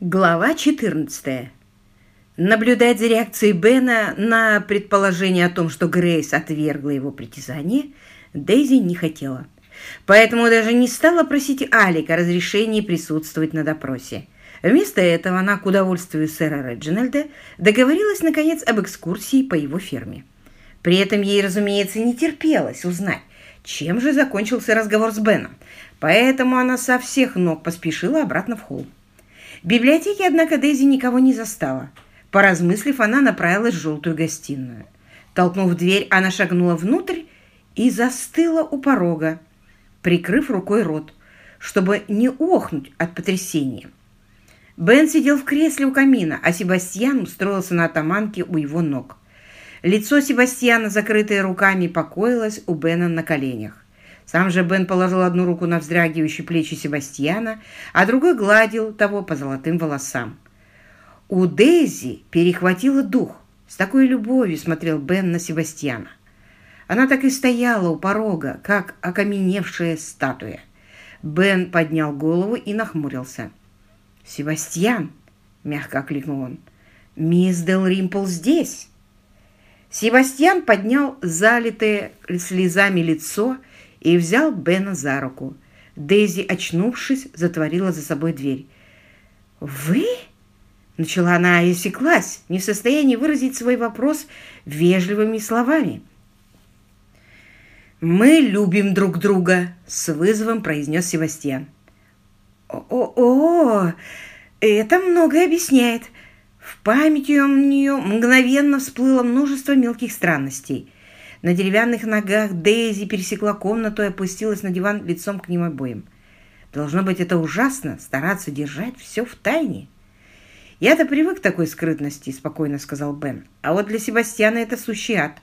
Глава 14. Наблюдать за реакцией Бена на предположение о том, что Грейс отвергла его притязание, Дейзи не хотела. Поэтому даже не стала просить Алика разрешения присутствовать на допросе. Вместо этого она, к удовольствию сэра Реджинальда, договорилась, наконец, об экскурсии по его ферме. При этом ей, разумеется, не терпелось узнать, чем же закончился разговор с Беном, поэтому она со всех ног поспешила обратно в холл. В библиотеке, однако, Дейзи никого не застала. Поразмыслив, она направилась в желтую гостиную. Толкнув дверь, она шагнула внутрь и застыла у порога, прикрыв рукой рот, чтобы не охнуть от потрясения. Бен сидел в кресле у камина, а Себастьян устроился на атаманке у его ног. Лицо Себастьяна, закрытое руками, покоилось у Бена на коленях. Сам же Бен положил одну руку на вздрагивающие плечи Себастьяна, а другой гладил того по золотым волосам. У Дейзи перехватило дух. С такой любовью смотрел Бен на Себастьяна. Она так и стояла у порога, как окаменевшая статуя. Бен поднял голову и нахмурился. «Себастьян!» — мягко окликнул он. «Мисс Дел Римпл здесь!» Себастьян поднял залитое слезами лицо и взял Бена за руку. Дейзи, очнувшись, затворила за собой дверь. «Вы?» — начала она и осеклась, не в состоянии выразить свой вопрос вежливыми словами. «Мы любим друг друга», — с вызовом произнес Севастьян. «О-о, это многое объясняет». В памяти у нее мгновенно всплыло множество мелких странностей — на деревянных ногах Дейзи пересекла комнату и опустилась на диван лицом к ним обоим. Должно быть, это ужасно — стараться держать все в тайне. «Я-то привык к такой скрытности», — спокойно сказал Бен. «А вот для Себастьяна это сущий ад.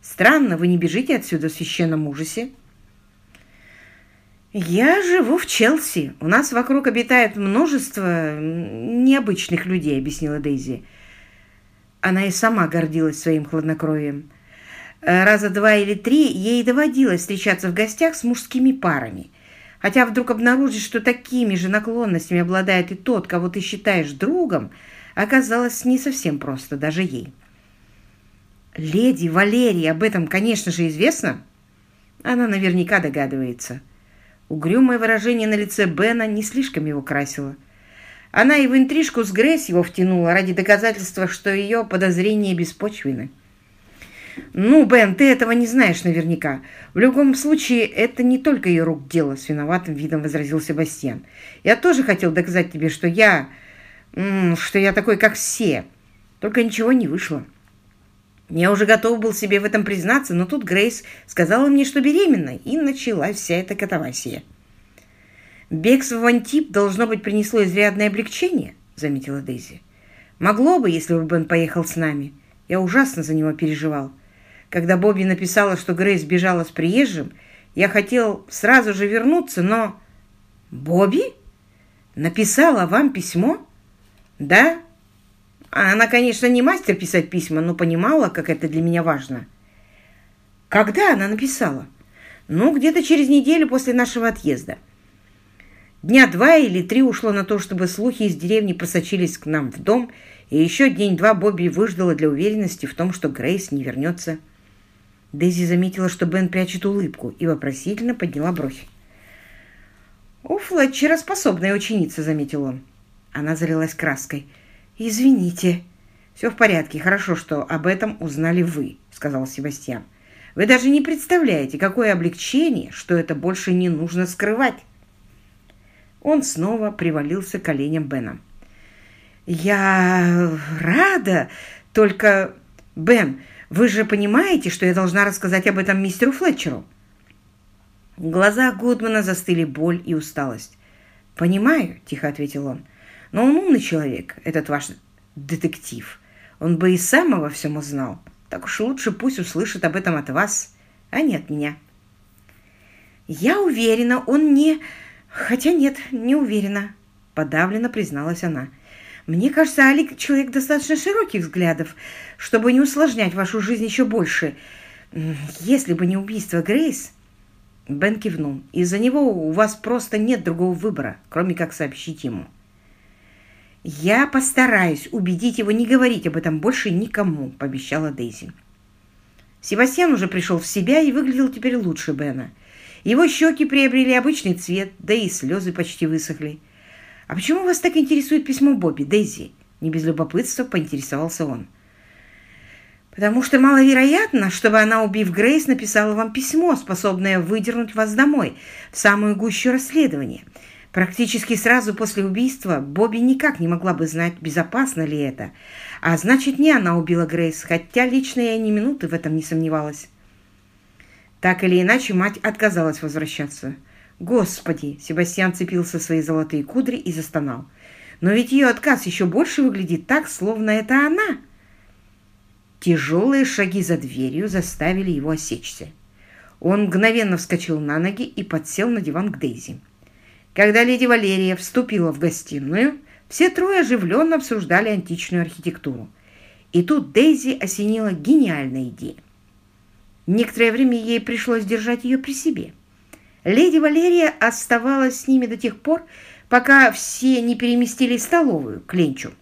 Странно, вы не бежите отсюда в священном ужасе?» «Я живу в Челси. У нас вокруг обитает множество необычных людей», — объяснила Дейзи. Она и сама гордилась своим хладнокровием. Э, раза два или три ей доводилось встречаться в гостях с мужскими парами. Хотя вдруг обнаружить, что такими же наклонностями обладает и тот, кого ты считаешь другом, оказалось не совсем просто даже ей. Леди Валерии об этом, конечно же, известно. Она наверняка догадывается. Угрюмое выражение на лице Бена не слишком его красило. Она и в интрижку с Грейс его втянула ради доказательства, что ее подозрения беспочвены. «Ну, Бен, ты этого не знаешь наверняка. В любом случае, это не только ее рук дело», — с виноватым видом возразил Себастьян. «Я тоже хотел доказать тебе, что я... что я такой, как все. Только ничего не вышло». Я уже готов был себе в этом признаться, но тут Грейс сказала мне, что беременна, и началась вся эта катавасия. «Бегство в Антип, должно быть, принесло изрядное облегчение», — заметила Дейзи. «Могло бы, если бы Бен поехал с нами. Я ужасно за него переживал. Когда Бобби написала, что Грейс бежала с приезжим, я хотел сразу же вернуться, но... Бобби? Написала вам письмо? Да. Она, конечно, не мастер писать письма, но понимала, как это для меня важно. Когда она написала? Ну, где-то через неделю после нашего отъезда. Дня два или три ушло на то, чтобы слухи из деревни просочились к нам в дом, и еще день-два Бобби выждала для уверенности в том, что Грейс не вернется. Дейзи заметила, что Бен прячет улыбку, и вопросительно подняла бровь. «У Флетчера способная ученица», — заметил он. Она залилась краской. «Извините». «Все в порядке. Хорошо, что об этом узнали вы», — сказал Себастьян. «Вы даже не представляете, какое облегчение, что это больше не нужно скрывать». Он снова привалился к коленям Бена. «Я рада, только... Бен, вы же понимаете, что я должна рассказать об этом мистеру Флетчеру?» В глазах Гудмана застыли боль и усталость. «Понимаю», — тихо ответил он, — «но он умный человек, этот ваш детектив. Он бы и сам обо всем узнал. Так уж лучше пусть услышит об этом от вас, а не от меня». «Я уверена, он не... Хотя нет, не уверена», — подавленно призналась она. Мне кажется, Алик человек достаточно широких взглядов, чтобы не усложнять вашу жизнь еще больше. Если бы не убийство Грейс...» Бен кивнул. «Из-за него у вас просто нет другого выбора, кроме как сообщить ему». «Я постараюсь убедить его не говорить об этом больше никому», — пообещала Дейзи. Себастьян уже пришел в себя и выглядел теперь лучше Бена. Его щеки приобрели обычный цвет, да и слезы почти высохли. «А почему вас так интересует письмо Бобби, Дейзи?» Не без любопытства поинтересовался он. «Потому что маловероятно, чтобы она, убив Грейс, написала вам письмо, способное выдернуть вас домой, в самую гущу расследования. Практически сразу после убийства Бобби никак не могла бы знать, безопасно ли это. А значит, не она убила Грейс, хотя лично я ни минуты в этом не сомневалась. Так или иначе, мать отказалась возвращаться. «Господи!» — Себастьян цепился в свои золотые кудри и застонал. «Но ведь ее отказ еще больше выглядит так, словно это она!» Тяжелые шаги за дверью заставили его осечься. Он мгновенно вскочил на ноги и подсел на диван к Дейзи. Когда леди Валерия вступила в гостиную, все трое оживленно обсуждали античную архитектуру. И тут Дейзи осенила гениальная идея. Некоторое время ей пришлось держать ее при себе. Леди Валерия оставалась с ними до тех пор, пока все не переместились в столовую к Ленчу.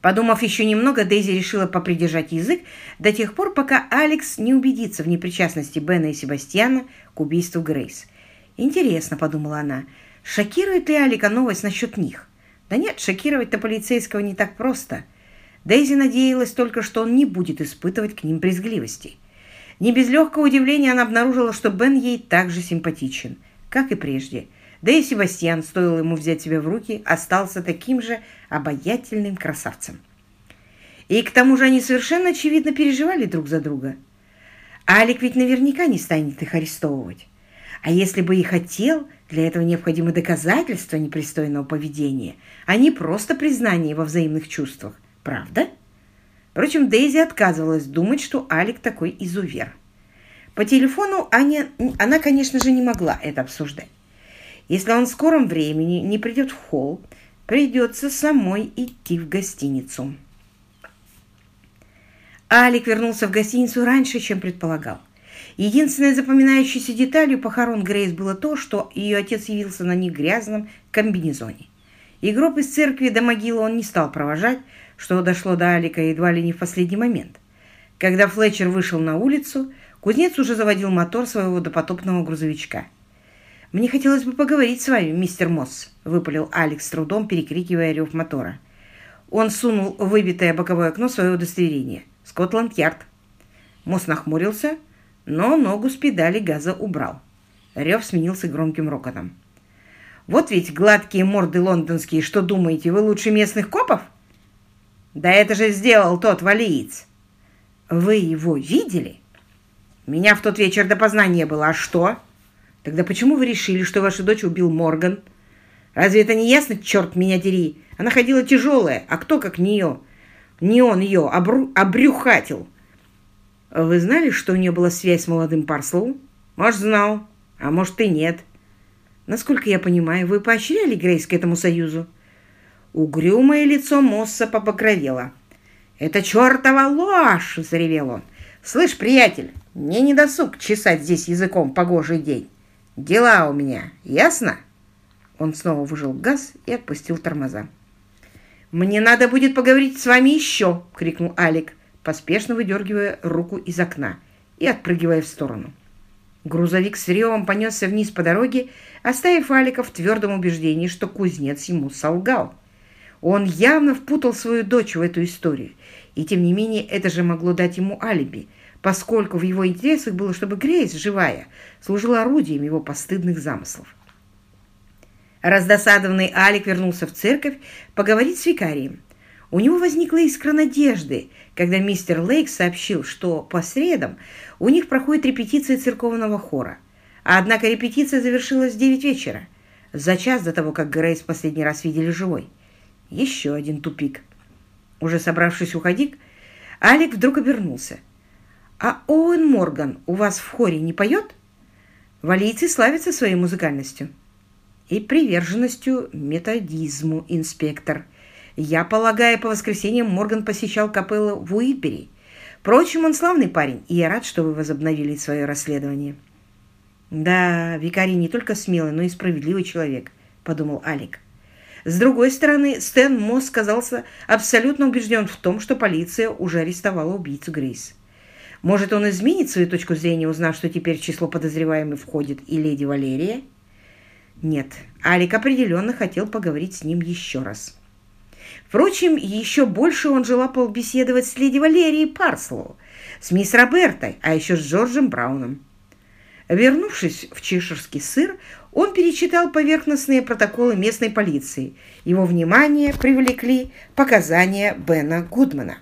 Подумав еще немного, Дейзи решила попридержать язык до тех пор, пока Алекс не убедится в непричастности Бена и Себастьяна к убийству Грейс – «Интересно», — подумала она, — «шокирует ли Алика новость насчет них?» Да нет, шокировать-то полицейского не так просто. Дейзи надеялась только, что он не будет испытывать к ним брезгливости. Не без легкого удивления она обнаружила, что Бен ей так же симпатичен, как и прежде. Да и Себастьян, стоило ему взять себя в руки, остался таким же обаятельным красавцем. И к тому же они совершенно очевидно переживали друг за друга. Алик ведь наверняка не станет их арестовывать. А если бы и хотел, для этого необходимо доказательство непристойного поведения, а не просто признание во взаимных чувствах. Правда? Впрочем, Дейзи отказывалась думать, что Алик такой изувер. По телефону Аня, она, конечно же, не могла это обсуждать. Если он в скором времени не придет в холл, придется самой идти в гостиницу. Алик вернулся в гостиницу раньше, чем предполагал. Единственной запоминающейся деталью похорон Грейс было то, что ее отец явился на них грязном комбинезоне. И гроб из церкви до могилы он не стал провожать, что дошло до Алика едва ли не в последний момент. Когда Флетчер вышел на улицу, кузнец уже заводил мотор своего допотопного грузовичка. «Мне хотелось бы поговорить с вами, мистер Мосс», — выпалил Алекс с трудом, перекрикивая рев мотора. Он сунул в выбитое боковое окно свое удостоверение. «Скотланд-Ярд». Мосс нахмурился, но ногу с педали газа убрал. Рев сменился громким рокотом. «Вот ведь гладкие морды лондонские, что думаете, вы лучше местных копов?» «Да это же сделал тот валиец!» «Вы его видели?» «Меня в тот вечер допоздна не было. А что?» «Тогда почему вы решили, что ваша дочь убил Морган?» «Разве это не ясно, черт меня дери? Она ходила тяжелая, а кто как нее?» «Не он ее обру... обрюхатил!» Вы знали, что у нее была связь с молодым Парслоу? Может, знал, а может и нет. Насколько я понимаю, вы поощряли Грейс к этому союзу? Угрюмое лицо Мосса побагровело. «Это чертова ложь!» — заревел он. «Слышь, приятель, мне не досуг чесать здесь языком погожий день. Дела у меня, ясно?» Он снова выжил газ и отпустил тормоза. «Мне надо будет поговорить с вами еще!» — крикнул Алик поспешно выдергивая руку из окна и отпрыгивая в сторону. Грузовик с ревом понесся вниз по дороге, оставив Алика в твердом убеждении, что кузнец ему солгал. Он явно впутал свою дочь в эту историю, и тем не менее это же могло дать ему алиби, поскольку в его интересах было, чтобы Грейс, живая, служила орудием его постыдных замыслов. Раздосадованный Алик вернулся в церковь поговорить с викарием. У него возникла искра надежды, когда мистер Лейк сообщил, что по средам у них проходит репетиция церковного хора. Однако репетиция завершилась в девять вечера, за час до того, как Грейс последний раз видели живой. Еще один тупик. Уже собравшись уходить, Алик вдруг обернулся. «А Оуэн Морган у вас в хоре не поет?» Валийцы славятся своей музыкальностью и приверженностью методизму, инспектор – я полагаю, по воскресеньям Морган посещал капеллу в Уитбери. Впрочем, он славный парень, и я рад, что вы возобновили свое расследование. Да, викарий не только смелый, но и справедливый человек, подумал Алик. С другой стороны, Стэн Мосс казался абсолютно убежден в том, что полиция уже арестовала убийцу Грейс. Может, он изменит свою точку зрения, узнав, что теперь число подозреваемых входит и леди Валерия? Нет, Алик определенно хотел поговорить с ним еще раз. Впрочем, еще больше он желал побеседовать с леди Валерией Парслоу, с мисс Робертой, а еще с Джорджем Брауном. Вернувшись в чеширский сыр, он перечитал поверхностные протоколы местной полиции. Его внимание привлекли показания Бена Гудмана.